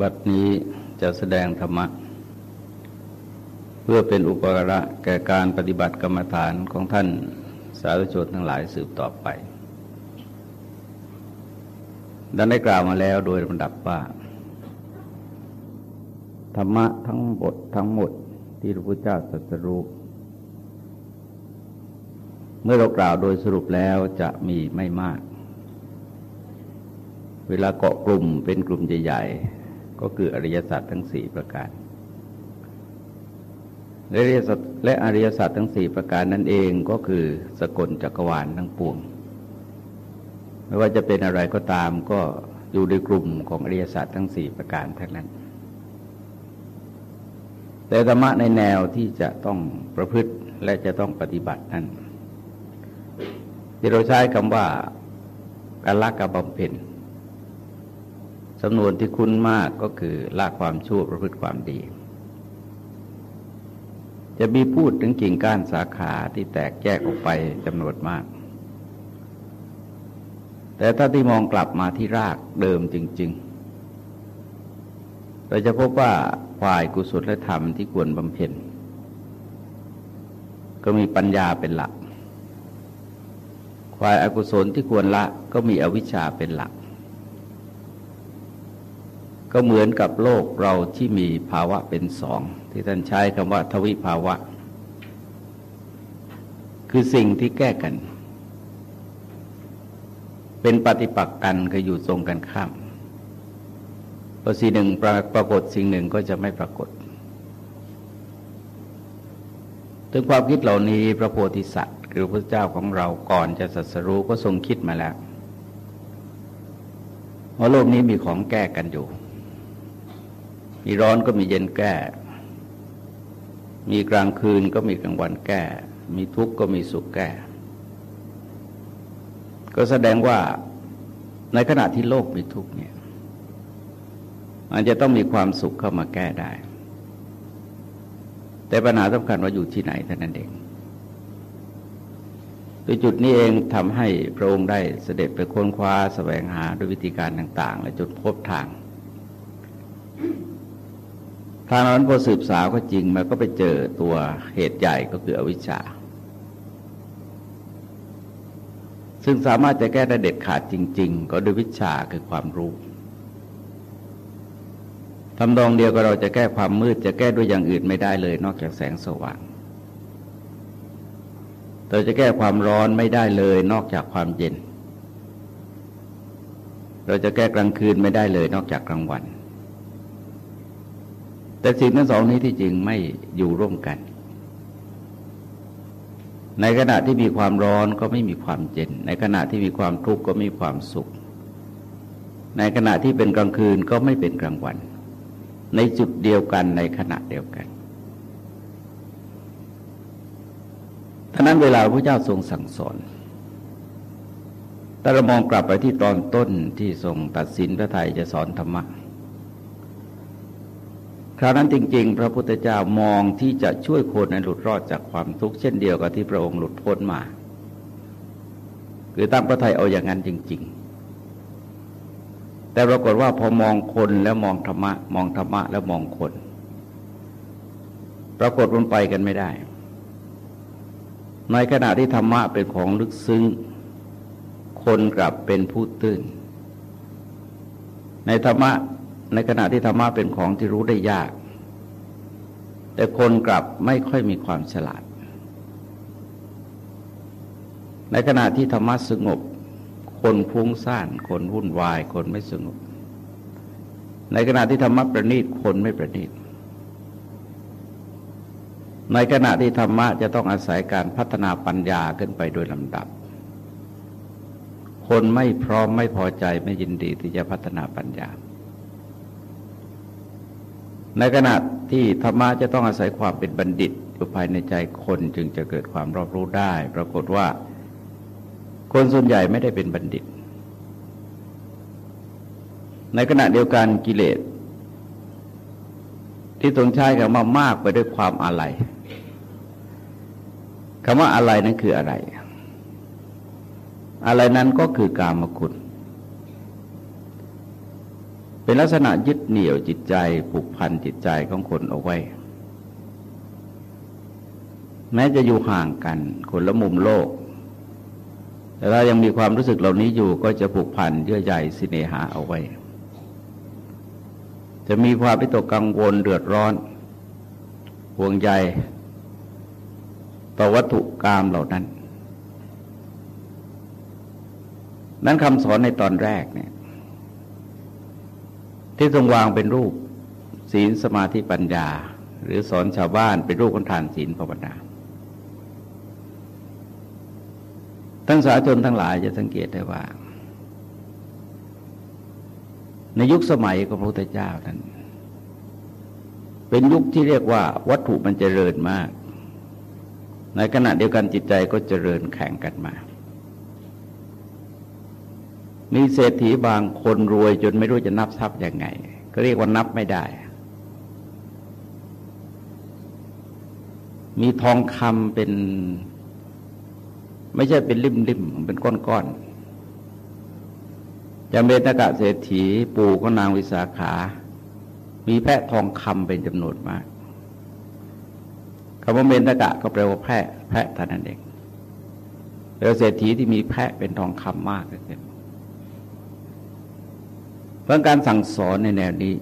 บัดนี้จะแสดงธรรมะ เพื่อเป็นอุปการะแก่การปฏิบัติกรรมฐานของท่านสาธุชนทั้งหลายสืบต่อไปดังได้กล่าวมาแล้วโดยลำดับว่า ธรรมะทั้งบททั้งหมดที่พระพุทธเจ้าตรัสรู้เมื่อเรากล่าวโดยสรุปแล้วจะมีไม่มาก เวลาเกาะกลุ่มเป็นกลุ่มใหญ่ๆ ก็คืออริยสัจทั้งสี่ประการและอริยสัจและอริยสัจทั้งสี่ประการนั่นเองก็คือสกลจักรวาลทั้งปวง ไม่ว่าจะเป็นอะไรก็ตามก็อยู่ในกลุ่มของอริยสัจทั้งสี่ประการทั้งนั้น แต่ธรรมะในแนวที่จะต้องประพฤติและจะต้องปฏิบัตินั้นที่เราใช้คำว่าการละกับบำเพ็ญ สำนวนที่คุ้นมากก็คือละความชั่วประพฤติความดี จะมีพูดถึงกิ่งก้านสาขาที่แตกแยกออกไปจำนวนมาก แต่ถ้าที่มองกลับมาที่รากเดิมจริง ๆ เราจะพบว่าฝ่ายกุศลธรรมที่ควรบำเพ็ญก็มีปัญญาเป็นหลักฝ่ายอากุศลที่ควรละก็มีอวิชชาเป็นหลัก ก็เหมือนกับโลกเราที่มีภาวะเป็นสอง ที่ท่านใช้คำว่าทวิภาวะ คือสิ่งที่แก้กัน เป็นปฏิปักษ์กันคืออยู่ตรงกันข้ามพอสิ่งหนึ่งปรากฏสิ่งหนึ่งก็จะไม่ปรากฏถึงความคิดเหล่านี้พระโพธิสัตว์คือพระเจ้าของเราก่อนจะสัสรู้ก็ทรงคิดมาแล้วว่าโลกนี้มีของแก้กันอยู่ มีร้อนก็มีเย็นแก้ มีกลางคืนก็มีกลางวันแก้ มีทุกข์ก็มีสุขแก้ ก็แสดงว่าในขณะที่โลกมีทุกข์เนี่ยมันจะต้องมีความสุขเข้ามาแก้ได้ แต่ปัญหาสำคัญว่าอยู่ที่ไหนเท่านั้นเองโดยจุดนี้เองทำให้พระองค์ได้เสด็จไปค้นคว้าสแสวงหาด้วยวิธีการต่าง ๆ และจุดพบทาง ทางนั้นพอสืบสาวก็จริงมันก็ไปเจอตัวเหตุใหญ่ก็คืออวิชชา ซึ่งสามารถจะแก้ได้เด็ดขาดจริง ๆ ก็ด้วยวิชาคือความรู้ทำดองเดียวก็เราจะแก้ความมืดจะแก้ด้วยอย่างอื่นไม่ได้เลย นอกจากแสงสว่าง เราจะแก้ความร้อนไม่ได้เลย นอกจากความเย็น เราจะแก้กลางคืนไม่ได้เลย นอกจากกลางวัน แต่สิ่งทั้งสองนี้ที่จริงไม่อยู่ร่วมกัน ในขณะที่มีความร้อนก็ไม่มีความเย็น ในขณะที่มีความทุกข์ก็มีความสุข ในขณะที่เป็นกลางคืนก็ไม่เป็นกลางวัน ในจุดเดียวกันในขณะเดียวกันท่านั้นเวลาพระเจ้าทรงสั่งสอนถ้าเรามองกลับไปที่ตอนต้นที่ทรงตัดสินพระไทยจะสอนธรรมะ คราวนั้นจริง ๆ พระพุทธเจ้ามองที่จะช่วยคนให้หลุดรอดจากความทุกข์เช่นเดียวกับที่พระองค์หลุดพ้นมาคือตั้งพระไทยเอาอย่างนั้นจริง ๆ แต่ปรากฏว่าพอมองคนแล้วมองธรรมะ มองธรรมะแล้วมองคน ปรากฏมันไปกันไม่ได้ ในขณะที่ธรรมะเป็นของลึกซึ้ง คนกลับเป็นผู้ตื้น ในธรรมะ ในขณะที่ธรรมะเป็นของที่รู้ได้ยาก แต่คนกลับไม่ค่อยมีความฉลาด ในขณะที่ธรรมะสงบ คนฟุ้งซ่าน คนวุ่นวาย คนไม่สงบ ในขณะที่ธรรมะประณีตคนไม่ประณีตในขณะที่ธรรมะจะต้องอาศัยการพัฒนาปัญญาขึ้นไปโดยลำดับ คนไม่พร้อมไม่พอใจไม่ยินดีที่จะพัฒนาปัญญา ในขณะที่ธรรมะจะต้องอาศัยความเป็นบัณฑิตอยู่ภายในใจคนจึงจะเกิดความรอบรู้ได้ ปรากฏว่า คนส่วนใหญ่ไม่ได้เป็นบัณฑิต ในขณะเดียวกันกิเลส ที่ตรงใช้คำว่ามากไปด้วยความอะไรคำว่าอะไรนั้นคืออะไร อะไรนั้นก็คือกามคุณ เป็นลักษณะยึดเหนี่ยวจิตใจผูกพันจิตใจของคนเอาไว้ แม้จะอยู่ห่างกันคนละมุมโลก แต่ถ้ายังมีความรู้สึกเหล่านี้อยู่ก็จะผูกพันเยื่อใยสิเนหาเอาไว้ จะมีความวิตกกังวลเดือดร้อนห่วงใยต่อวัตถุกรรมเหล่านั้น นั้นคำสอนในตอนแรกเนี่ย ที่ทรงวางเป็นรูปศีลสมาธิปัญญา หรือสอนชาวบ้านเป็นรูปคนทานศีลภาวนาท่านสาธารณทั้งหลายจะสังเกตได้ว่า ในยุคสมัยของพระพุทธเจ้านั้น เป็นยุคที่เรียกว่าวัตถุมันเจริญมาก ในขณะเดียวกันจิตใจก็เจริญแข่งกันมา มีเศรษฐีบางคนรวยจนไม่รู้จะนับทรัพย์ยังไง ก็เรียกว่านับไม่ได้ มีทองคำเป็น ไม่ใช่เป็นริมๆเป็นก้อนๆจำเป็นตะกะเศรษฐีปู่ของนางวิสาขา มีแพะทองคำเป็นจำนวนมากคำว่าเมนตะกะก็แปลว่าแพะแพะท่านนั่นเองแล้วเศรษฐีที่มีแพะเป็นทองคำมากเกิน เพราะการสั่งสอนในแนวนี้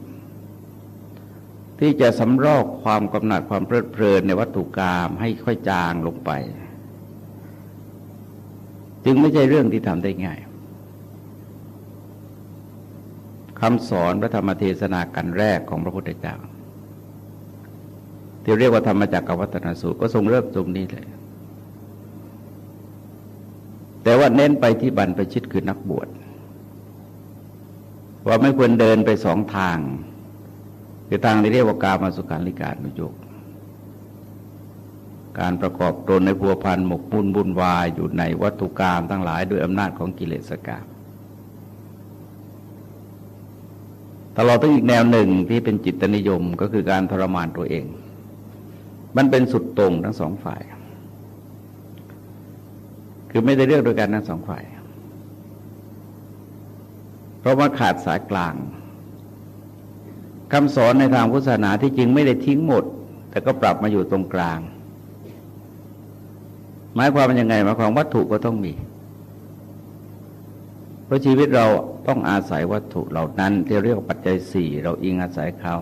ที่จะสำรอกความกำหนัดความเพลิดเพลินในวัตถุกรรมให้ค่อยจางลงไป จึงไม่ใช่เรื่องที่ทำได้ง่ายคำสอนพระธรรมเทศนากันแรกของพระพุทธเจ้าที่เรียกว่าธรรมจักรวัฒนสูตรก็ทรงเริ่มตรงนี้เลย แต่ว่าเน้นไปที่บรรพชิตคือนักบวช ว่าไม่ควรเดินไปสองทาง คือทางที่เรียกว่ากามาสุขาริการนุโยกการประกอบตนในพัวพันหมกมุ่นบุญวายอยู่ในวัตถุกรรมทั้งหลายด้วยอำนาจของกิเลสกรรมตลอดทั้งอีกแนวหนึ่งที่เป็นจิตนิยมก็คือการทรมานตัวเอง มันเป็นสุดตรงทั้งสองฝ่าย คือไม่ได้เลือกโดยกันทั้งสองฝ่าย เพราะว่าขาดสายกลางคำสอนในทางพุทธศาสนาที่จริงไม่ได้ทิ้งหมด แต่ก็ปรับมาอยู่ตรงกลาง หมายความว่ายังไงหมายความวัตถุก็ต้องมี เพราะชีวิตเราต้องอาศัยวัตถุเหล่านั้นที่เรียกว่าปัจจัยสี่เราอิงอาศัยเขา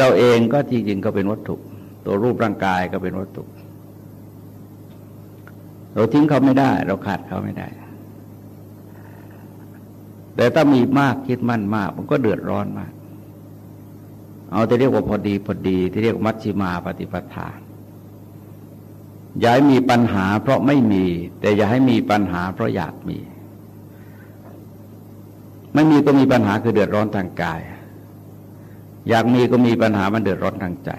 เราเองก็จริงๆก็เป็นวัตถุ ตัวรูปร่างกายก็เป็นวัตถุ เราทิ้งเขาไม่ได้ เราขาดเขาไม่ได้ แต่ถ้ามีมากคิดมั่นมาก มันก็เดือดร้อนมาก เอาที่เรียกว่าพอดีพอดีที่เรียกมัชชิมาปฏิปทาอย่าให้มีปัญหาเพราะไม่มี แต่อย่าให้มีปัญหาเพราะอยากมีไม่มีก็มีปัญหาคือเดือดร้อนทางกาย อยากมีก็มีปัญหามันเดือดร้อนทางใจ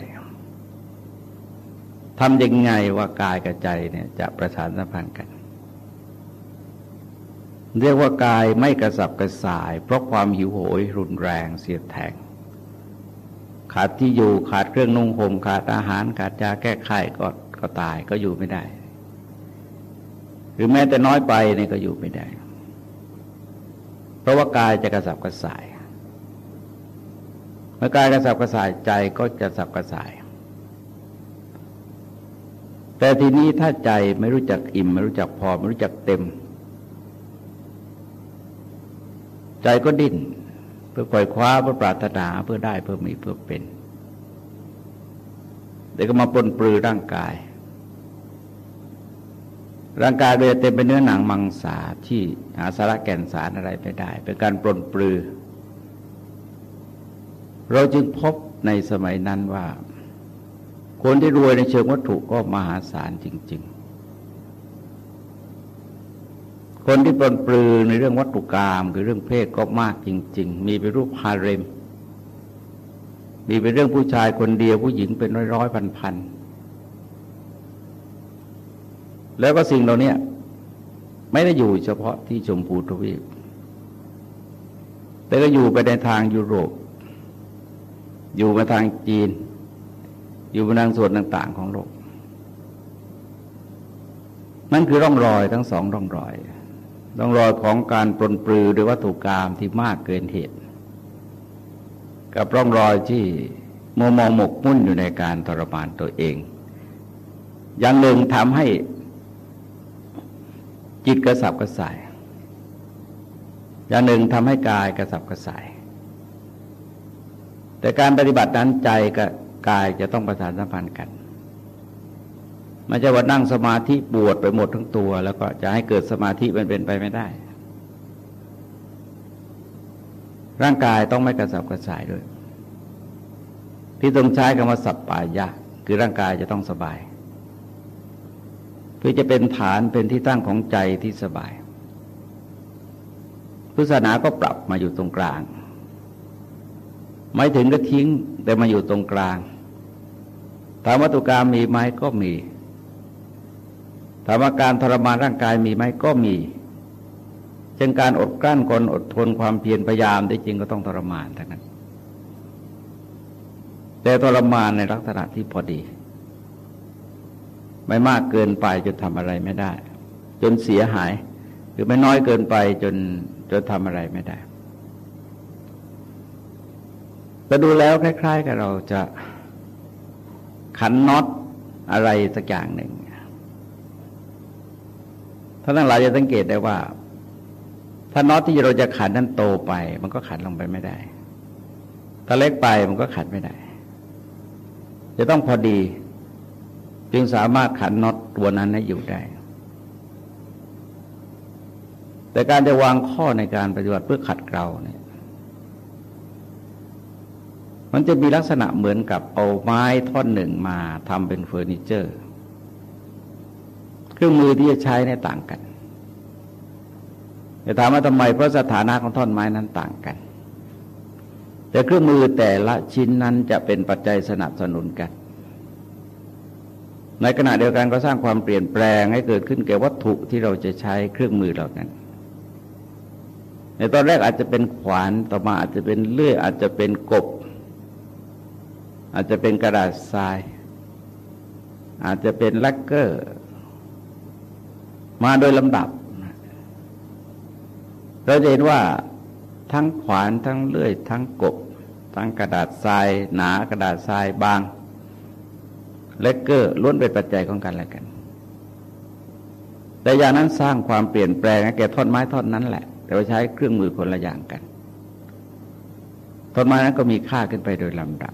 ทำยังไงว่ากายกับใจเนี่ยจะประสานสัมพันธ์กัน เรียกว่ากายไม่กระสับกระส่าย เพราะความหิวโหยรุนแรงเสียดแทง ขาดที่อยู่ขาดเครื่องนุ่งห่มขาดอาหารขาดยาแก้ไขก็ก็ตายก็อยู่ไม่ได้ หรือแม้แต่น้อยไปเนี่ยก็อยู่ไม่ได้ เพราะว่ากายจะกระสับกระส่ายเมื่อกายกระสับกระส่ายใจก็จะสับกระส่าย แต่ทีนี้ถ้าใจไม่รู้จักอิ่ม ไม่รู้จักพอไม่รู้จักเต็ม ใจก็ดิ้นเพื่อปล่อยคว้าเพื่อปรารถนาเพื่อได้เพื่อมีเพื่อเป็นเดี๋ยวก็มาปนปลือร่างกาย ร่างกายโดยเต็มไปเนื้อหนังมังสาที่หาสาระแก่นสารอะไรไม่ได้ เป็นการปลนปลือ เราจึงพบในสมัยนั้นว่า คนที่รวยในเชิงวัตถุก็มหาศาลจริง คนที่ปลนปลือในเรื่องวัตถุกรรมคือเรื่องเพศก็มากจริง ๆ มีเป็นรูปฮาเร็ม มีเป็นเรื่องผู้ชายคนเดียวผู้หญิงเป็นร้อยร้อยพันพันแล้วก็สิ่งเหล่านี้ไม่ได้อยู่เฉพาะที่ชมพูทวีป แต่ก็อยู่ไปในทางยุโรป อยู่มาทางจีน อยู่มาทางส่วนต่าง ๆ ของโลกนั่นคือร่องรอยทั้งสองร่องรอย ต้องรอยของการปลนปลือหรือวัตถุกรรมที่มากเกินเหตุ กับร่องรอยที่มัวมองหมกมุ่นอยู่ในการทรมานตัวเอง อย่างหนึ่งทำให้จิตกระสับกระส่าย อย่างหนึ่งทำให้กายกระสับกระส่าย แต่การปฏิบัตินั้นใจกับกายจะต้องประสานสัมพันธ์กัน ม่ใช่ว่านั่งสมาธิปวดไปหมดทั้งตัว แล้วก็จะให้เกิดสมาธิมันเป็นไปไม่ได้ ร่างกายต้องไม่กระสับกระส่ายด้วย ที่ต้องใช้คำว่าสัปปายะ คือร่างกายจะต้องสบาย เพื่อจะเป็นฐานเป็นที่ตั้งของใจที่สบายพุทธศาสนาก็ปรับมาอยู่ตรงกลาง ไม่ถึงก็ทิ้งแต่มาอยู่ตรงกลางถามวัตถุกรรมมีไหมก็มี ถามว่าการทรมานร่างกายมีไหมก็มี เช่นการอดกลั้นคนอดทนความเพียรพยายามได้จริงก็ต้องทรมานทั้งนั้น แต่ทรมานในลักษณะที่พอดี ไม่มากเกินไปจนทำอะไรไม่ได้ จนเสียหาย หรือไม่น้อยเกินไปจนจนทำอะไรไม่ได้แต่ดูแล้วคล้าย ๆ กับเราจะขันน็อตอะไรสักอย่างหนึ่ง ท่านทั้งหลายจะสังเกตได้ว่า ถ้าน็อตที่เราจะขันนั้นโตไป มันก็ขันลงไปไม่ได้ ถ้าเล็กไปมันก็ขันไม่ได้ จะต้องพอดี จึงสามารถขันน็อตตัวนั้นให้อยู่ได้ แต่การจะวางข้อในการปฏิบัติเพื่อขัดเกลาเนี่ยมันจะมีลักษณะเหมือนกับเอาไม้ท่อนหนึ่งมาทำเป็นเฟอร์นิเจอร์ เครื่องมือที่จะใช้เนี่ยต่างกันจะถามว่าทำไมเพราะสถานะของท่อนไม้นั้นต่างกัน แต่เครื่องมือแต่ละชิ้นนั้นจะเป็นปัจจัยสนับสนุนกัน ในขณะเดียวกันก็สร้างความเปลี่ยนแปลงให้เกิดขึ้นแก่วัตถุที่เราจะใช้เครื่องมือเหล่านั้น ในตอนแรกอาจจะเป็นขวานต่อมาอาจจะเป็นเลื่อยอาจจะเป็นกบ อาจจะเป็นกระดาษทราย อาจจะเป็นลักเกอร์ มาโดยลำดับ เราจะเห็นว่าทั้งขวานทั้งเลื่อย ทั้งกบ ทั้งกระดาษทราย หนากระดาษทรายบาง แลกเกอร์ล้วนเป็นปัจจัยของกันและกัน แต่อย่างนั้นสร้างความเปลี่ยนแปลงแก่ท่อนไม้ท่อนนั้นแหละ แต่ว่าใช้เครื่องมือคนละอย่างกันท่อนไม้นั้นก็มีค่าขึ้นไปโดยลำดับ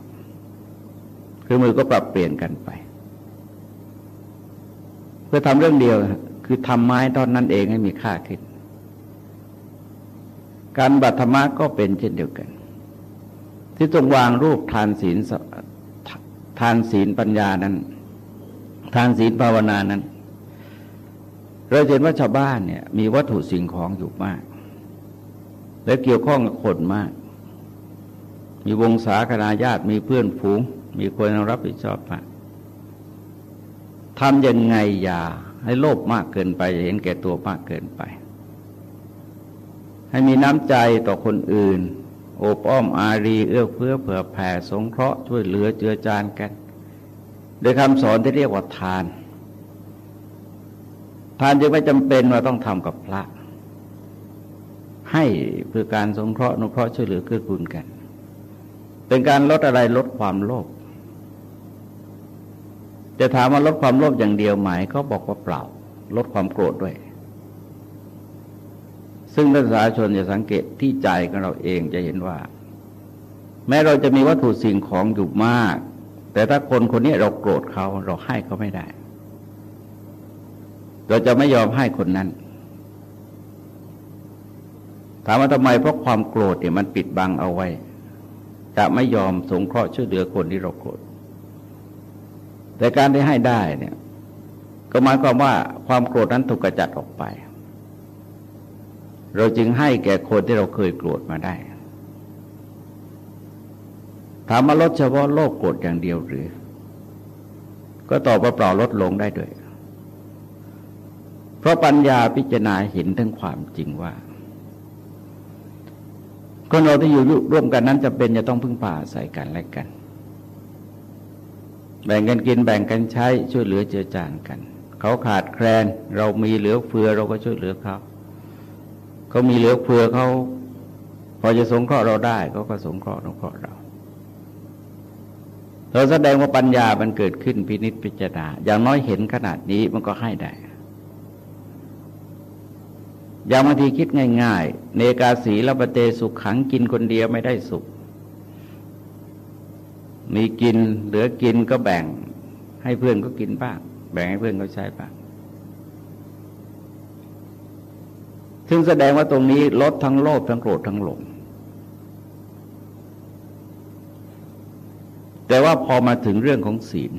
เครื่องมือก็ปรับเปลี่ยนกันไป เพื่อทำเรื่องเดียว คือทำไม้ตอนนั้นเองให้มีค่าขึ้น การบัตธรรมะก็เป็นเช่นเดียวกัน ที่ตรงวางรูปทานศีลทานศีลปัญญานั้น ทานศีลภาวนานั้น เราเห็นว่าชาวบ้านเนี่ยมีวัตถุสิ่งของอยู่มาก และเกี่ยวข้องกับคนมาก มีวงศาคณาญาติมีเพื่อนฝูง มีคนรับผิดชอบมากทำยังไงอย่า ให้โลภมากเกินไปเห็นแก่ตัวมากเกินไป ให้มีน้ำใจต่อคนอื่น โอบอ้อมอารี เอื้อเฟื้อเผื่อแผ่สงเคราะห์ช่วยเหลือเจือจานกัน โดยคำสอนที่เรียกว่าทาน ทานจึงไม่จำเป็นว่าต้องทำกับพระ ให้เพื่อการสงเคราะห์นุเคราะห์ช่วยเหลือเกื้อกูลกัน เป็นการลดอะไรลดความโลภ จะถามว่าลดความโลภอย่างเดียวไหมเขาบอกว่าเปล่า ลดความโกรธด้วย ซึ่งนักศึกษาชนจะสังเกตที่ใจของเราเองจะเห็นว่า แม้เราจะมีวัตถุสิ่งของอยู่มาก แต่ถ้าคนคนนี้เราโกรธเขาเราให้เขาไม่ได้ เราจะไม่ยอมให้คนนั้นถามว่าทำไมเพราะความโกรธเนี่ยมันปิดบังเอาไว้ จะไม่ยอมสงเคราะห์ช่วยเหลือคนที่เราโกรธ แต่การที่ให้ได้เนี่ย ก็หมายความว่าความโกรธนั้นถูกกระจัดออกไป เราจึงให้แก่คนที่เราเคยโกรธมาได้ ถามมาลดเฉพาะโลกโกรธอย่างเดียวหรือ ก็ตอบว่าเปล่าลดลงได้ด้วย เพราะปัญญาพิจารณาเห็นทั้งความจริงว่าคนเราที่อยู่ร่วมกันนั้นจะเป็นจะต้องพึ่งพาใส่กันและกัน แบ่งกันกินแบ่งกันใช้ช่วยเหลือเจือจานกัน เขาขาดแคลนเรามีเหลือเฟือเราก็ช่วยเหลือเขาเขามีเหลือเฟือเขาพอจะสงเคราะห์เราได้เขาก็สงเคราะห์สงเคราะห์เรา เราแสดงว่าปัญญามันเกิดขึ้นพินิษพิจารณาอย่างน้อยเห็นขนาดนี้มันก็ให้ได้อย่างบางทีคิดง่าย ๆ เนกาสีละปเตสุขขังกินคนเดียวไม่ได้สุข มีกินเหลือกินก็แบ่ง ให้เพื่อนก็กินบ้าง แบ่งให้เพื่อนก็ใช้บ้างซึ่งแสดงว่าตรงนี้ลดทั้งโลภทั้งโกรธทั้งหลง แต่ว่าพอมาถึงเรื่องของศีล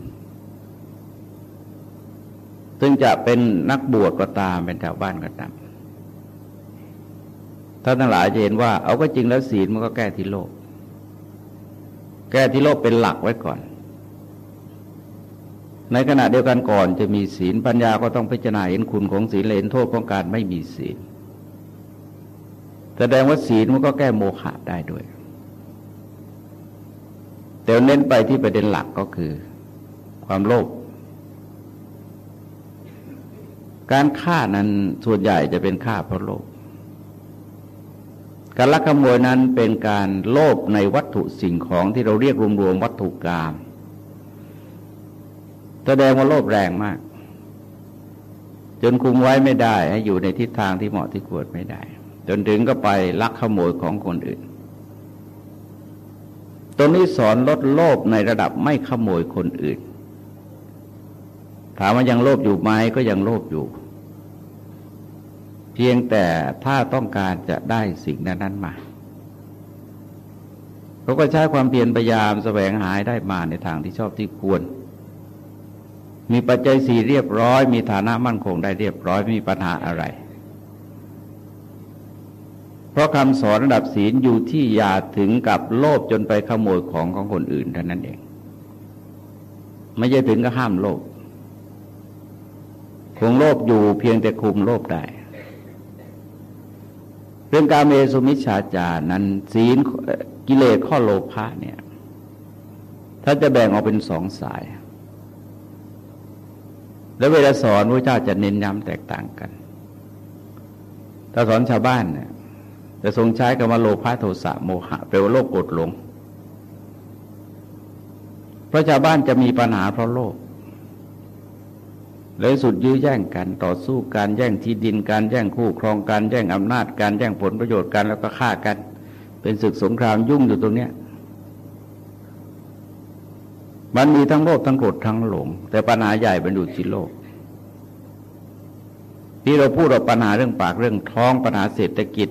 ซึ่งจะเป็นนักบวชก็ตามเป็นชาวบ้านก็ตามท่านทั้งหลายจะเห็นว่า เอาก็จริงแล้วศีลมันก็แก้ที่โลก แก้ที่โลกเป็นหลักไว้ก่อน ในขณะเดียวกันก่อนจะมีศีลปัญญาก็ต้องพิจารณาเห็นคุณของศีลเห็นโทษของการไม่มีศีล แสดงว่าศีลมันก็แก้โมฆะได้ด้วย แต่เน้นไปที่ประเด็นหลักก็คือ ความโลภการฆ่านั้นส่วนใหญ่จะเป็นฆ่าเพราะโลภ การลักขโมยนั้นเป็นการโลภในวัตถุสิ่งของที่เราเรียกรวมๆวัตถุกรรมแสดงว่าโลภแรงมาก จนคุมไว้ไม่ได้ ให้อยู่ในทิศทางที่เหมาะที่ควรไม่ได้ จนถึงก็ไปลักขโมยของคนอื่นตรงนี้สอนลดโลภในระดับไม่ขโมยคนอื่น ถามว่ายังโลภอยู่ไหมก็ยังโลภอยู่ เพียงแต่ถ้าต้องการจะได้สิ่งนั้นมาเขาก็ใช้ความเพียรพยายามแสวงหาได้มาในทางที่ชอบที่ควร มีปัจจัยสี่เรียบร้อย มีฐานะมั่นคงได้เรียบร้อยไม่มีปัญหาอะไร เพราะคำสอนระดับศีลอยู่ที่อย่าถึงกับโลภจนไปขโมยของของคนอื่นเท่านั้นเอง ไม่ใช่ถึงก็ห้ามโลภคงโลภอยู่เพียงแต่คุมโลภได้ รื่องการเมสุมิชฌาจานั้นศีลกิเลสข้อโลภะเนี่ย ถ้าจะแบ่งออกเป็นสองสาย แล้วเวลาสอนพระเจ้าจะเน้นย้ำแตกต่างกัน ถ้าสอนชาวบ้านเนี่ยแต่ทรงใช้คำว่าโลภะโทสะโมหะแปลว่าโลภกดลง เพราะชาวบ้านจะมีปัญหาเพราะโลภ เลยสุดยื้อแย่งกันต่อสู้การแย่งที่ดินการแย่งคู่ครองการแย่งอำนาจการแย่งผลประโยชน์กันแล้วก็ฆ่ากัน เป็นศึกสงครามยุ่งอยู่ตรงเนี้ยมันมีทั้งโลภทั้งโกรธทั้งหลง แต่ปัญหาใหญ่เป็นอยู่ที่โลกที่เราพูดเราปัญหาเรื่องปากเรื่องท้องปัญหาเศรษฐกิจ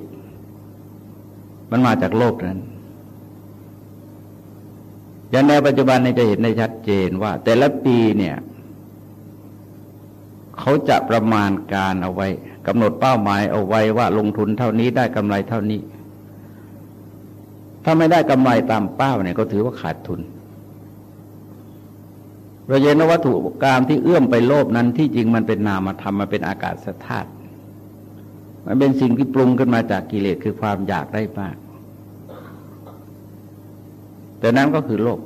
มันมาจากโลกนั้นอย่างในปัจจุบันนี่ยจะเห็นได้ชัดเจนว่า แต่ละปีเนี่ย เขาจะประมาณการเอาไว้กำหนดเป้าหมายเอาไว้ว่าลงทุนเท่านี้ได้กำไรเท่านี้ ถ้าไม่ได้กำไรตามเป้าเนี่ยก็ถือว่าขาดทุนเราเห็นวัตถุกรรมที่เอื้อมไปโลภนั้นที่จริงมันเป็นนามธรรมมันเป็นอากาศธาตุมันเป็นสิ่งที่ปรุงขึ้นมาจากกิเลสคือความอยากได้มาก แต่นั้นก็คือโลก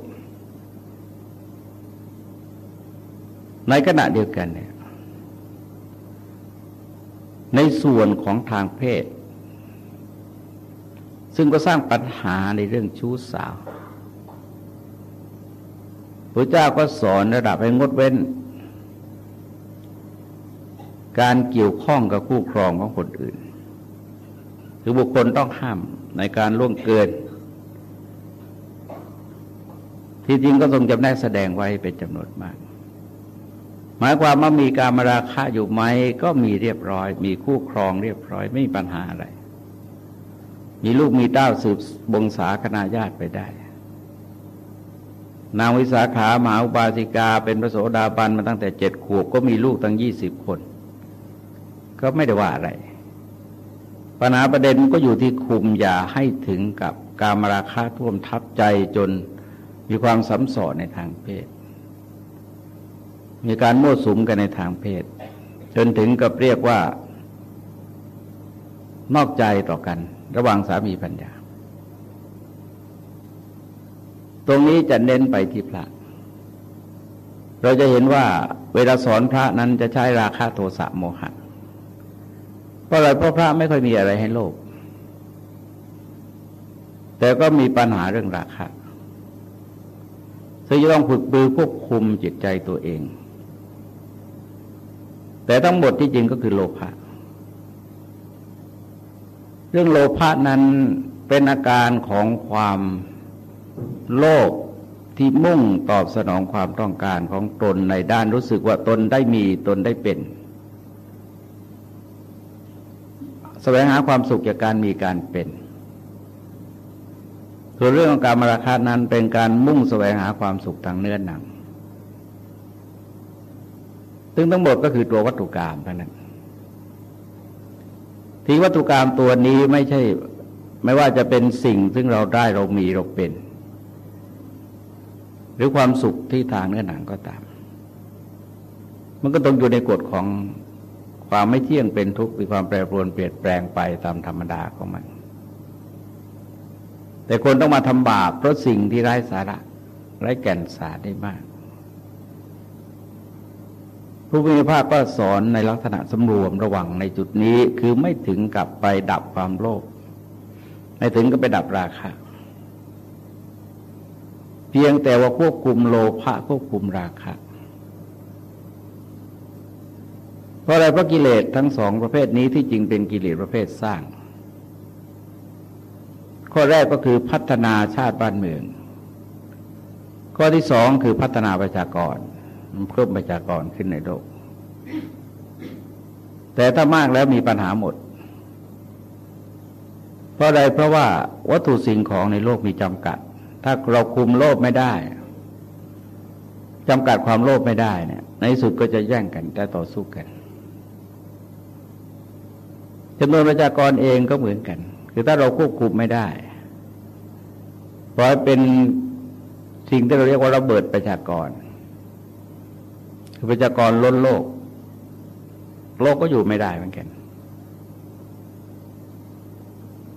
ในขณะเดียวกันเนี่ย ในส่วนของทางเพศ ซึ่งก็สร้างปัญหาในเรื่องชู้สาวพระเจ้าก็สอนระดับให้งดเว้น การเกี่ยวข้องกับคู่ครองของคนอื่น คือบุคคลต้องห้ามในการล่วงเกิน ที่จริงก็ทรงจำแนกแสดงไว้เป็นจำนวนมาก หมายความว่ามีการมาราคะอยู่ไหมก็มีเรียบร้อย มีคู่ครองเรียบร้อยไม่มีปัญหาอะไร มีลูกมีเต้าสืบบงสาคณาญาติไปได้ นางวิสาขามหาอุบาสิกาเป็นพระโสดาบันมาตั้งแต่เจ็ดขวบก็มีลูกตั้งยี่สิบคน ก็ไม่ได้ว่าอะไร ปัญหาประเด็นก็อยู่ที่คุมอย่าให้ถึงกับการมราคาท่วมทับใจจนมีความสัมสอนในทางเพศ มีการมั่วสุมกันในทางเพศ จนถึงกับเรียกว่านอกใจต่อกัน ระหว่างสามีปัญญาตรงนี้จะเน้นไปที่พระ เราจะเห็นว่าเวลาสอนพระนั้นจะใช้ราคาโทสะโมหะ เพราะอะไรเพราะพระไม่ค่อยมีอะไรให้โลภแต่ก็มีปัญหาเรื่องราคาซึ่งจะต้องฝึกบือควบคุมจิตใจตัวเอง แต่ทั้งหมดที่จริงก็คือโลภะเรื่องโลภะนั้นเป็นอาการของความโลภที่มุ่งตอบสนองความต้องการของตนในด้านรู้สึกว่าตนได้มีตนได้เป็นแสวงหาความสุขจากการมีการเป็นส่วนเรื่องของการมราคานั้นเป็นการมุ่งแสวงหาความสุขทางเนื้อหนัง ซึ่งทั้งหมดก็คือตัววัตถุกรรมเท่านั้นที่วัตถุกรรมตัวนี้ไม่ใช่ ไม่ว่าจะเป็นสิ่งซึ่งเราได้เรามีเราเป็น หรือความสุขที่ทางเนื้อหนังก็ตาม มันก็ต้องอยู่ในกฎของความไม่เที่ยงเป็นทุกข์มีความแปรปรวนเปลี่ยนแปลงไปตามธรรมดาของมัน แต่คนต้องมาทำบาปเพราะสิ่งที่ไร้สาระ ไร้แก่นสารได้มาก ผู้มีภาคก็สอนในลักษณะสำรวมระวังในจุดนี้คือไม่ถึงกับไปดับความโลภไม่ถึงกับไปดับราคะ เพียงแต่ว่าควบคุมโลภะควบคุมราคะเพราะอะไรเพราะกิเลสทั้งสองประเภทนี้ที่จริงเป็นกิเลสประเภทสร้าง ข้อแรกก็คือพัฒนาชาติบ้านเมือง ข้อที่สองคือพัฒนาประชากร มันเพิ่มประชากรขึ้นในโลก แต่ถ้ามากแล้วมีปัญหาหมด เพราะอะไรเพราะว่าวัตถุสิ่งของในโลกมีจำกัด ถ้าเราคุมโลภไม่ได้จำกัดความโลภไม่ได้เนี่ย ในสุดก็จะแย่งกันแต่ต่อสู้กันจำนวนประชากรเองก็เหมือนกัน คือถ้าเราควบคุมไม่ได้ปล่อยเป็นสิ่งที่เราเรียกว่าระเบิดประชากร คือประชากรล้นโลก โลกก็อยู่ไม่ได้เหมือนกัน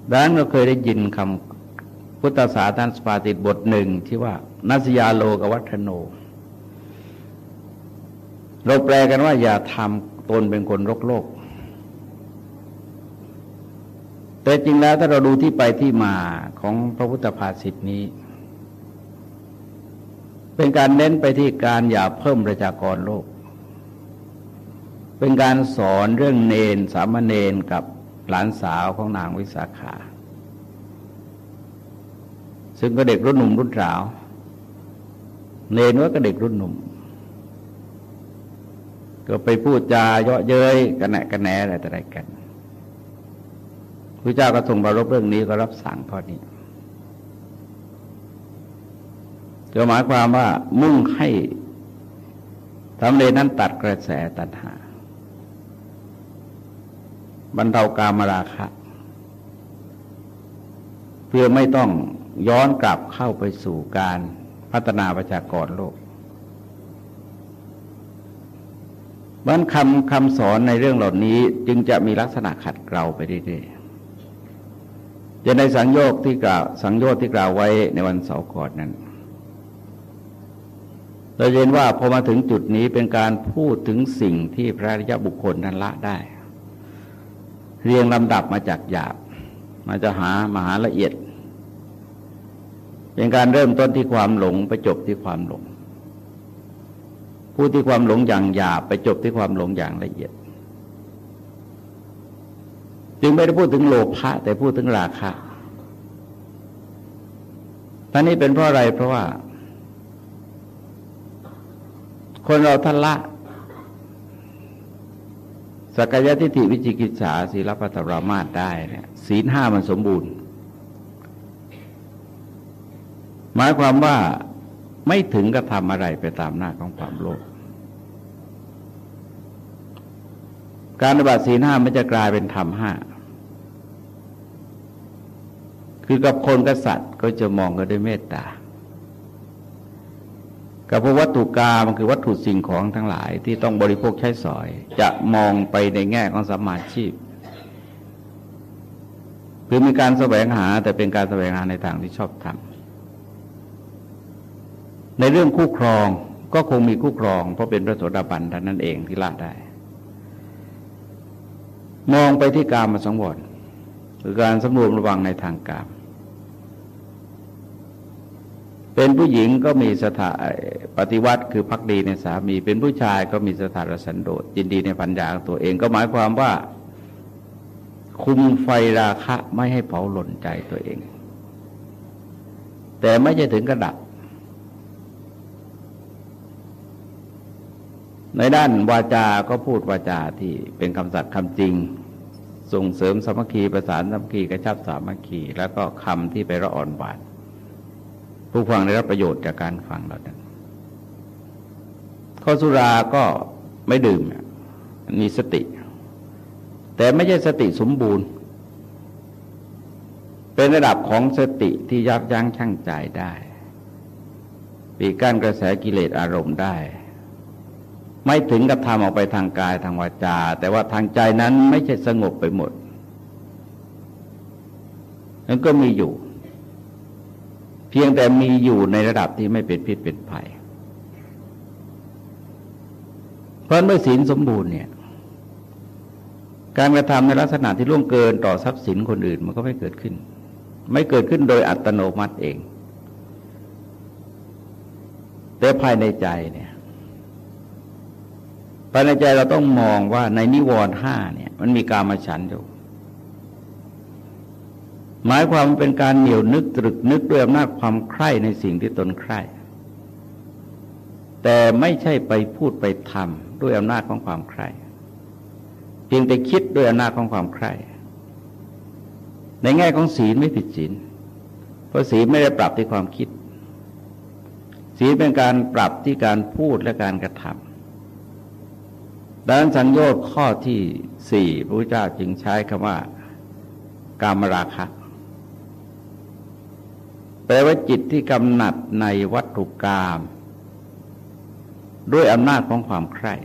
ดังนั้นเราเคยได้ยินคำพุทธศาสนาสปาติบทหนึ่งที่ว่านัสยาโลกวัฒโน เราแปลกันว่าอย่าทำตนเป็นคนรกโลก แต่จริงแล้วถ้าเราดูที่ไปที่มาของพระพุทธภาษิตนี้ เป็นการเน้นไปที่การอย่าเพิ่มประชากรโลก เป็นการสอนเรื่องเนนสามเณรกับหลานสาวของนางวิสาขา ซึ่งก็เด็กรุ่นหนุ่มรุ่นสาว เนนว่าก็เด็กรุ่นหนุ่ม ก็ไปพูดจาเยาะเย้ยกันแหนกันแหนอะไรต่ออะไรกันพระเจ้าก็ทรงบารบเรื่องนี้ก็รับสั่งข้อนี้ จะหมายความว่ามุ่งให้ทำเลนั้นตัดกระแสตัณหา บรรเทากามราคะ เพื่อไม่ต้องย้อนกลับเข้าไปสู่การพัฒนาประชากรโลกบันคำคำสอนในเรื่องเหล่านี้จึงจะมีลักษณะขัดเกลาไปเรื่อยจะในสังโยคที่กล่าวสังโยชน์ที่กล่าวไว้ในวันเสาร์ก่อนนั้น เราเห็นว่าพอมาถึงจุดนี้เป็นการพูดถึงสิ่งที่พระริยบุคคลนั้นละได้ เรียงลำดับมาจากหยาบ มาจะหามาหาละเอียด เป็นการเริ่มต้นที่ความหลงไปจบที่ความหลง พูดที่ความหลงอย่างหยาบไปจบที่ความหลงอย่างละเอียด จึงไม่ได้พูดถึงโลภะแต่พูดถึงราคะท่านี้เป็นเพราะอะไรเพราะว่า คนเราทันละสกยทิฏฐิวิจิกิจฉาศีลปัตรามาตได้เนี่ยศีลห้ามันสมบูรณ์ หมายความว่าไม่ถึงกับทำอะไรไปตามหน้าของความโลภการปฏิบัติศีลห้ามันจะกลายเป็นธรรมห้าคือกับคนกับสัตว์ก็จะมองกันด้วยเมตตา กับพวัตถุกรรมคือวัตถุสิ่งของทั้งหลายที่ต้องบริโภคใช้สอย จะมองไปในแง่ของสมาชีพคือมีการแสวงหาแต่เป็นการแสวงหาในทางที่ชอบทำในเรื่องคู่ครองก็คงมีคู่ครอง เพราะเป็นพระโสดาบันท่านนั้นเองที่ละได้ มองไปที่การมาสังวรคือการสำรวมระวังในทางการ เป็นผู้หญิงก็มีสถาปฏิวัติคือพักดีในสามี เป็นผู้ชายก็มีสถานสันโดษยินดีในปัญญาตัวเองก็หมายความว่า คุมไฟราคะไม่ให้เผาหล่นใจตัวเอง แต่ไม่จะถึงกระดับ ในด้านวาจาก็พูดวาจาที่เป็นคำสัตย์คำจริง ส่งเสริมสามัคคีประสานสามัคคีกระชับสามัคคี แล้วก็คำที่ไประอ่อนบาน ผู้ฟังได้รับประโยชน์จากการฟังเหล่านั้นข้อสุราก็ไม่ดื่มมีสติ แต่ไม่ใช่สติสมบูรณ์ เป็นระดับของสติที่ยับยั้งชั่งใจได้ปีกั้นกระแสกิเลสอารมณ์ได้ ไม่ถึงกับทำออกไปทางกายทางวาจา แต่ว่าทางใจนั้นไม่ใช่สงบไปหมดนั้นก็มีอยู่ เพียงแต่มีอยู่ในระดับที่ไม่เป็นพิษเป็นภัย เพราะเมื่อศีลสมบูรณ์เนี่ย การกระทำในลักษณะที่ล่วงเกินต่อทรัพย์สินคนอื่นมันก็ไม่เกิดขึ้น ไม่เกิดขึ้นโดยอัตโนมัติเอง แต่ภายในใจเนี่ยภายในใจเราต้องมองว่าในนิวรณ์ห้าเนี่ย มันมีการมาฉันอยู่ หมายความเป็นการเหนียวนึกตรึกนึกด้วยอำนาจความใคร่ในสิ่งที่ตนใคร่แต่ไม่ใช่ไปพูดไปทำด้วยอำนาจของความใคร่เพียงแต่คิดด้วยอำนาจของความใคร่ในแง่ของศีลไม่ผิดศีลเพราะศีลไม่ได้ปรับที่ความคิด ศีลเป็นการปรับที่การพูดและการกระทำดังนั้นสัญญน์ข้อที่สี่พระพุทธเจ้าจึงใช้คำว่า กามราคะ แปลว่าจิตที่กำหนัดในวัตถุกรรมด้วยอำนาจของความใคร่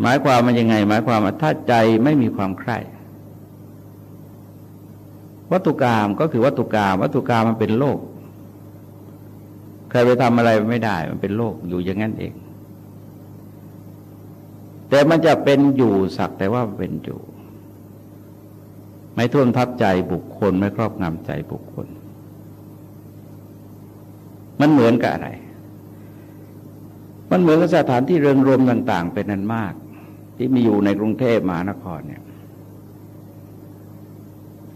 หมายความมันยังไง หมายความว่าถ้าใจไม่มีความใคร่วัตถุกรรมก็คือวัตถุกรรมวัตถุกรรมมันเป็นโลกใครไปทำอะไรไม่ได้ มันเป็นโลกอยู่อย่างนั้นเอง แต่มันจะเป็นอยู่สักแต่ว่าเป็นอยู่ ไม่ท่วมทับใจบุคคล ไม่ครอบงำใจบุคคล มันเหมือนกับอะไร มันเหมือนกับสถานที่เริงรมต่าง ๆ เป็นนันมาก ที่มีอยู่ในกรุงเทพมหานครเนี่ย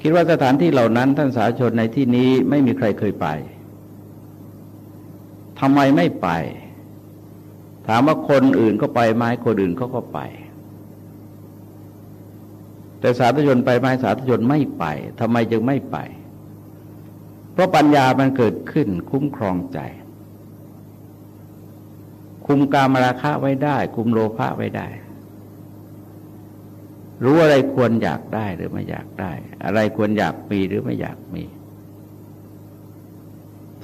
คิดว่าสถานที่เหล่านั้น ท่านสาชนในที่นี้ไม่มีใครเคยไปทำไมไม่ไป ถามว่าคนอื่นก็ไปไหมคนอื่นเขาก็ไป แต่สาธุชนไปไหมสาธุชนไม่ไปทำไมจึงไม่ไป เพราะปัญญามันเกิดขึ้นคุ้มครองใจ คุมกามราคะไว้ได้ คุมโลภะไว้ได้ รู้อะไรควรอยากได้หรือไม่อยากได้ อะไรควรอยากมีหรือไม่อยากมี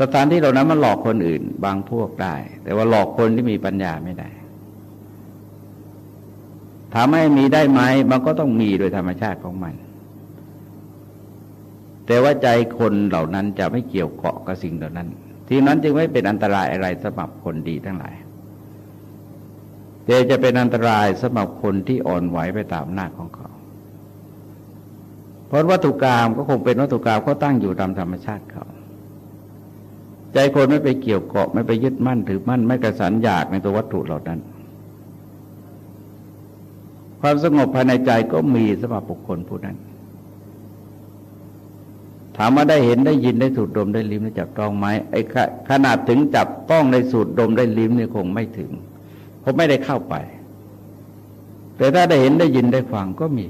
สถานที่เหล่านั้นมันหลอกคนอื่น บางพวกได้ แต่ว่าหลอกคนที่มีปัญญาไม่ได้ ถามให้มีได้ไหมมันก็ต้องมีโดยธรรมชาติของมัน แต่ว่าใจคนเหล่านั้นจะไม่เกี่ยวเกาะกับสิ่งเหล่านั้น ที่นั้นจึงไม่เป็นอันตรายอะไรสำหรับคนดีทั้งหลายแต่จะเป็นอันตรายสำหรับคนที่อ่อนไหวไปตามหน้าของเขา เพราะวัตถุกรรมก็คงเป็นวัตถุกรรมเขาตั้งอยู่ตามธรรมชาติเขา ใจคนไม่ไปเกี่ยวเกาะไม่ไปยึดมั่นถือมั่นไม่กระสันอยากในตัววัตถุเหล่านั้น ความสงบภายในใจก็มีสำหรับบุคคลผู้นั้น ถามว่าได้เห็นได้ยินได้สูดดมได้ลิ้มได้จับต้องไหมไอ้ขนาดถึงจับต้องได้สูดดมได้ลิ้มเนี่ยคงไม่ถึงเพราะไม่ได้เข้าไป แต่ถ้าได้เห็นได้ยินได้ฟังก็มี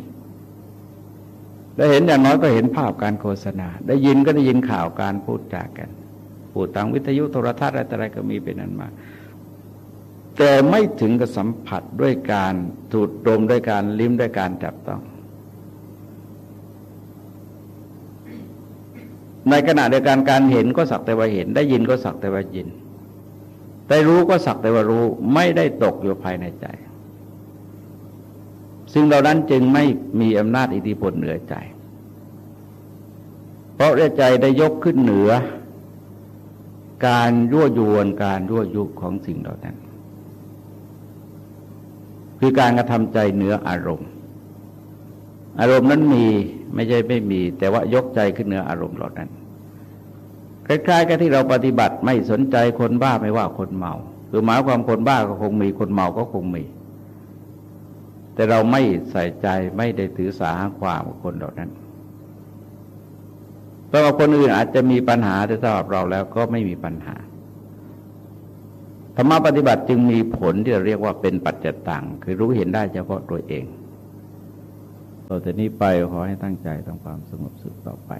ได้เห็นอย่างน้อยก็เห็นภาพการโฆษณา ได้ยินก็ได้ยินข่าวการพูดจากัน พูดทางวิทยุโทรทัศน์อะไรอะไรก็มีเป็นนั้นมา แต่ไม่ถึงกับสัมผัสด้วยการถูดดมด้วยการลิ้มด้วยการจับต้อง ในขณะเดียวกันการเห็นก็สักแต่ว่าเห็น ได้ยินก็สักแต่ว่ายิน ได้รู้ก็สักแต่ว่ารู้ไม่ได้ตกอยู่ภายในใจ ซึ่งเหล่านั้นจึงไม่มีอำนาจอิทธิพลเหนือใจ เพราะใจได้ยกขึ้นเหนือ การยั่วยวนการยั่วยุของสิ่งเหล่านั้น คือการกระทำใจเหนืออารมณ์ อารมณ์นั้นมีไม่ใช่ไม่มี แต่ว่ายกใจขึ้นเหนืออารมณ์เหล่านั้นคล้ายๆกับที่เราปฏิบัติไม่สนใจคนบ้าไม่ว่าคนเมาคือหมายความคนบ้าก็คงมีคนเมาก็คงมี แต่เราไม่ใส่ใจไม่ได้ถือสาความคนเหล่านั้นสำหรับคนอื่นอาจจะมีปัญหาแต่สำหรับเราแล้วก็ไม่มีปัญหา ธรรมะปฏิบัติจึงมีผลที่เราเรียกว่าเป็นปัจจตังคือรู้เห็นได้เฉพาะตัวเองต่อจากนี้ไปขอให้ตั้งใจทำความสงบสุขต่อไป